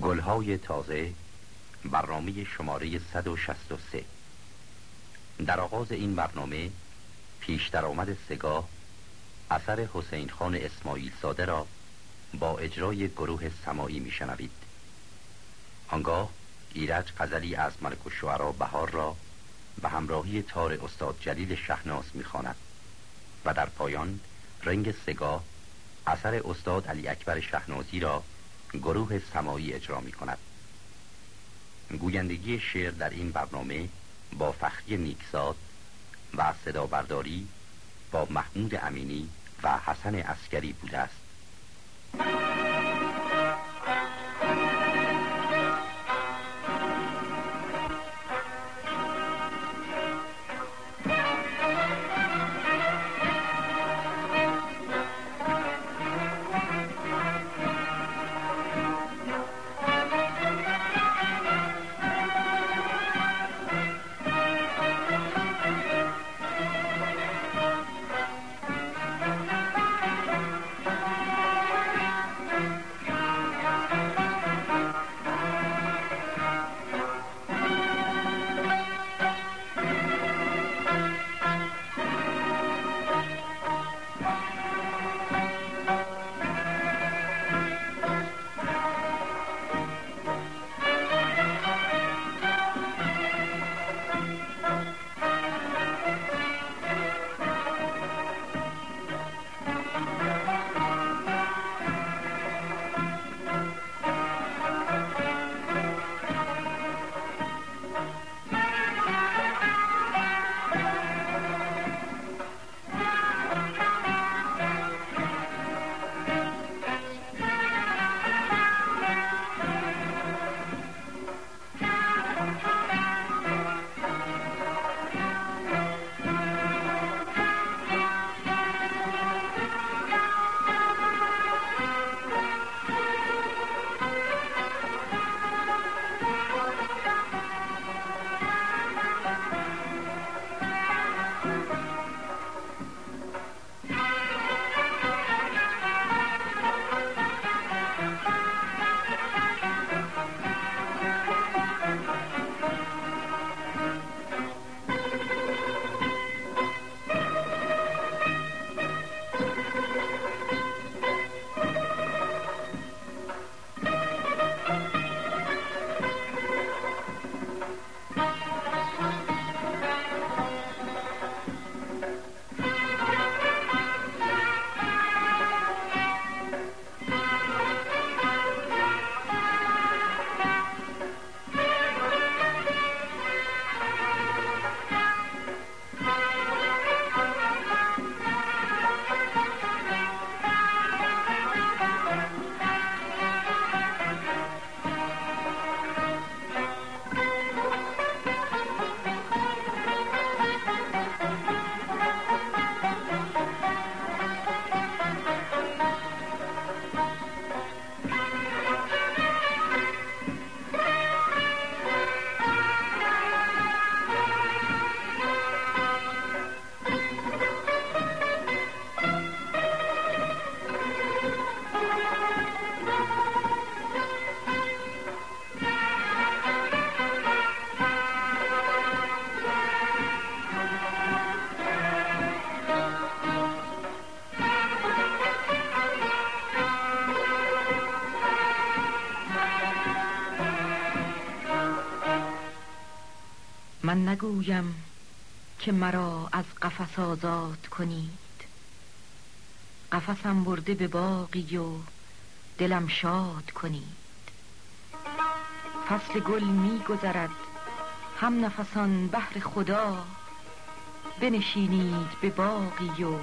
گلهای تازه برنامه شماره 163 در آغاز این برنامه پیش درآمد سگاه اثر حسین خان اسماعیل ساده را با اجرای گروه سمایی میشنوید. آنگاه ایرج قزلی از ملک و بهار را به همراهی تار استاد جلیل شهناز می‌خواند و در پایان رنگ سگاه اثر استاد علی اکبر شهنازی را گروه سمایی اجرا می کند گویندگی شعر در این برنامه با فخری نیکزاد و صدا برداری با محمود امینی و حسن اسکری بوده است. نگویم که مرا از قفس آزاد کنید. قفسم برده به باقی و دلم شاد کنید. فصل گل می گذرد هم نفسان بهر خدا. بنشینید به باقی و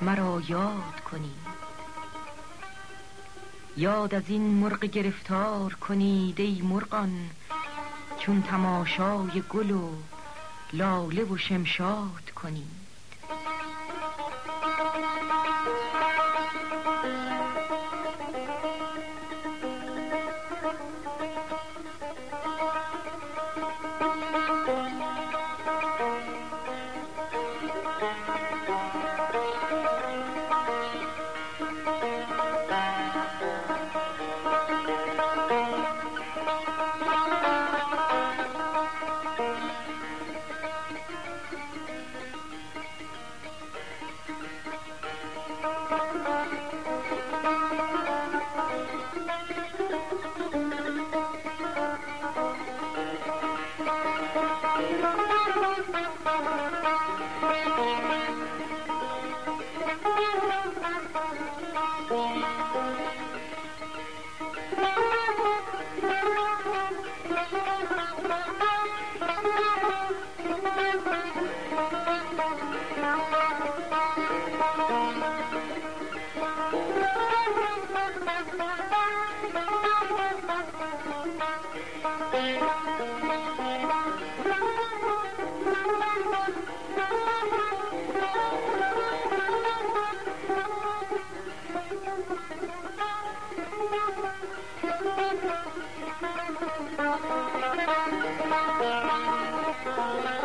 مرا یاد کنید. یاد از این مرغ گرفتار کنید ای مرغان. چون تماشای گل و لاله و شمشاد کنید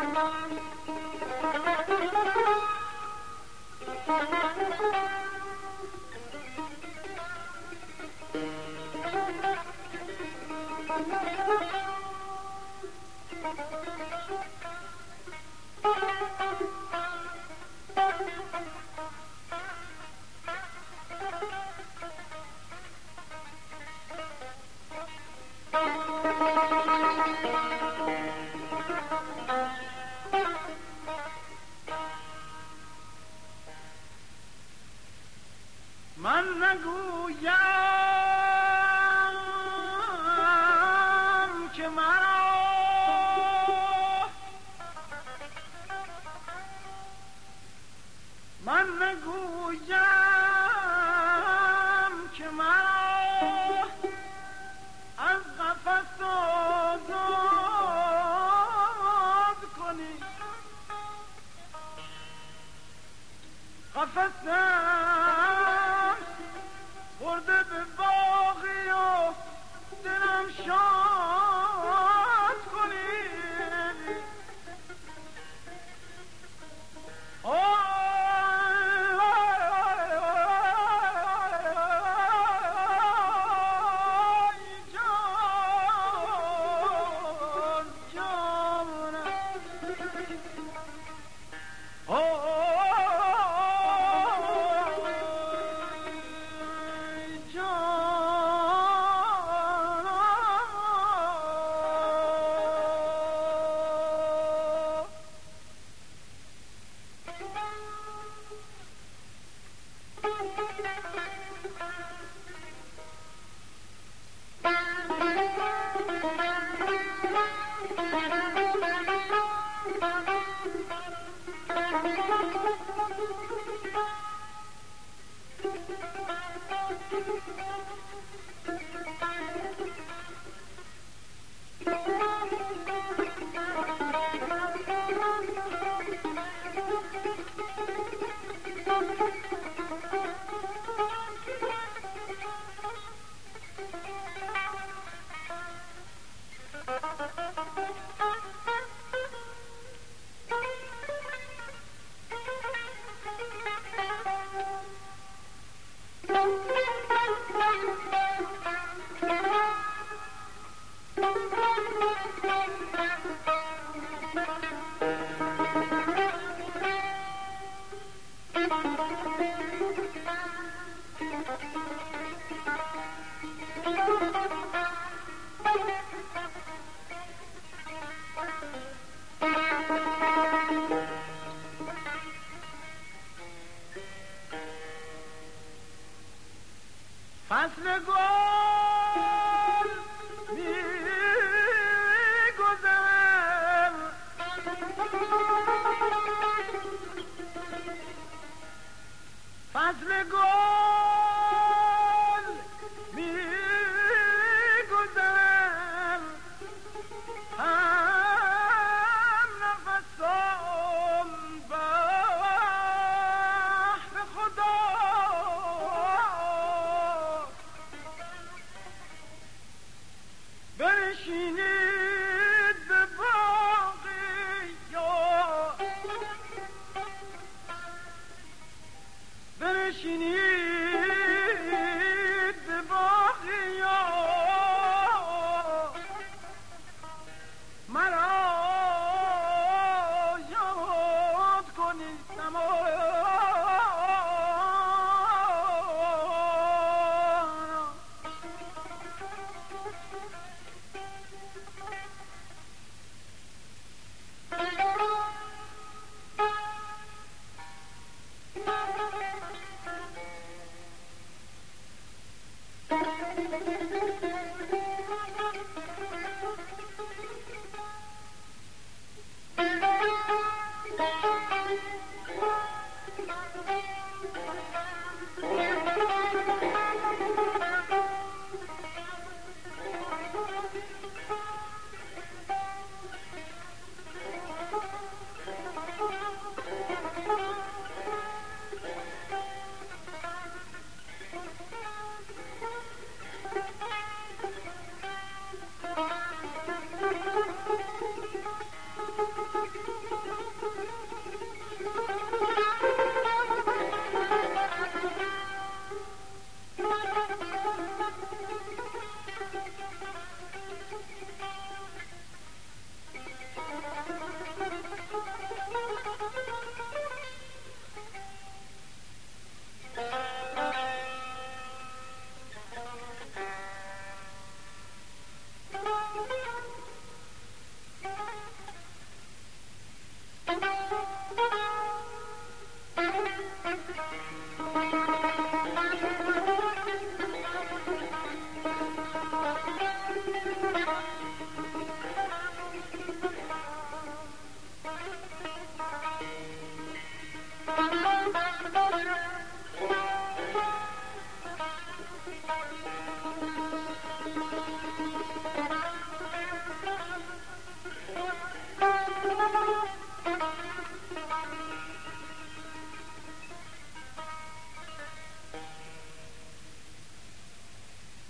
بنشینید با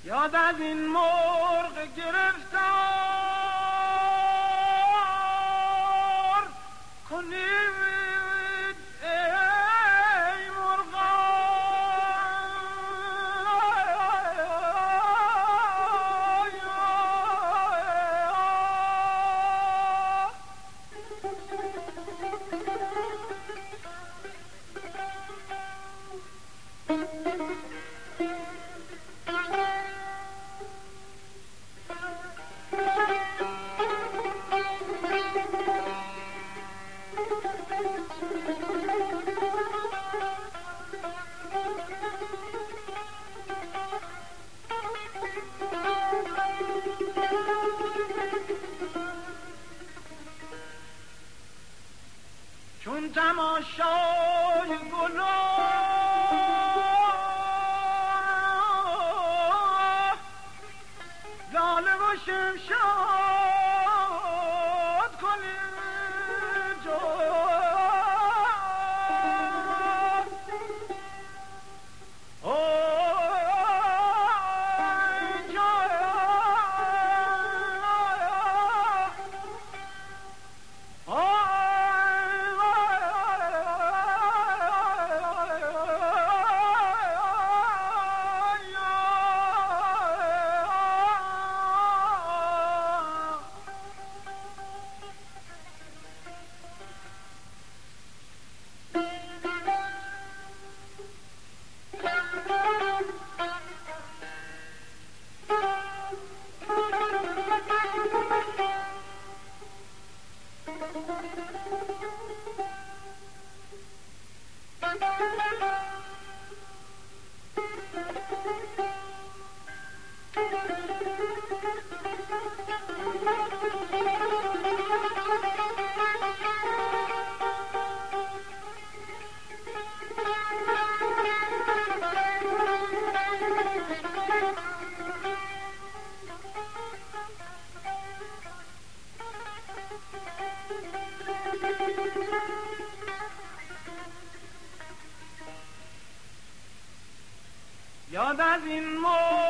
یاد از این مرغ گرفت چون یاد از این مرغ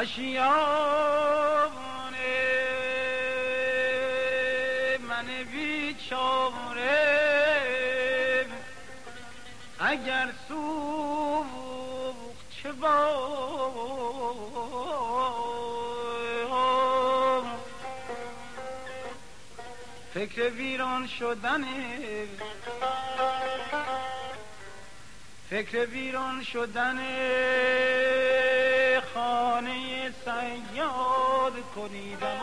آشیانه من بیچاره. اگر سوخت چه فکر ویران شدن فکر ویران شدن. کنیدم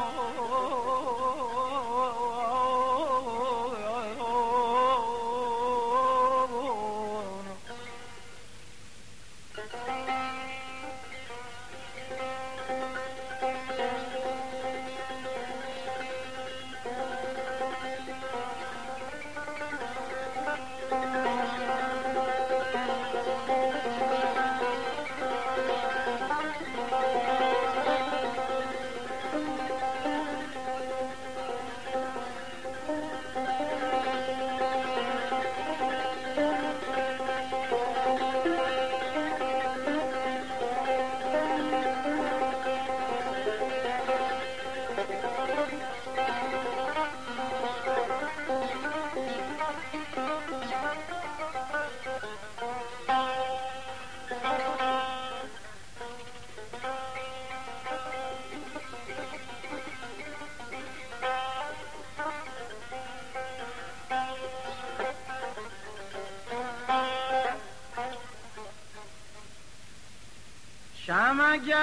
شم اگر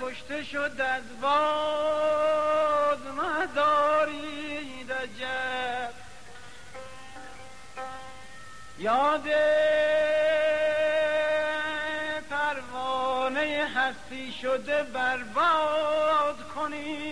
کشته شد از باز مدارید عجب. یاد پروانه هستی شده برباد کنیم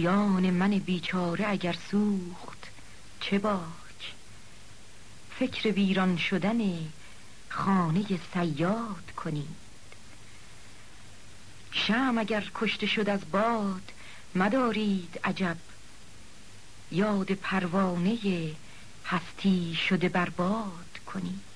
آشیان من بیچاره اگر سوخت چه باک؟ فکر ویران شدن خانه سیاد کنید. شم اگر کشته شد از باد مدارید عجب. یاد پروانه هستی شده برباد کنید.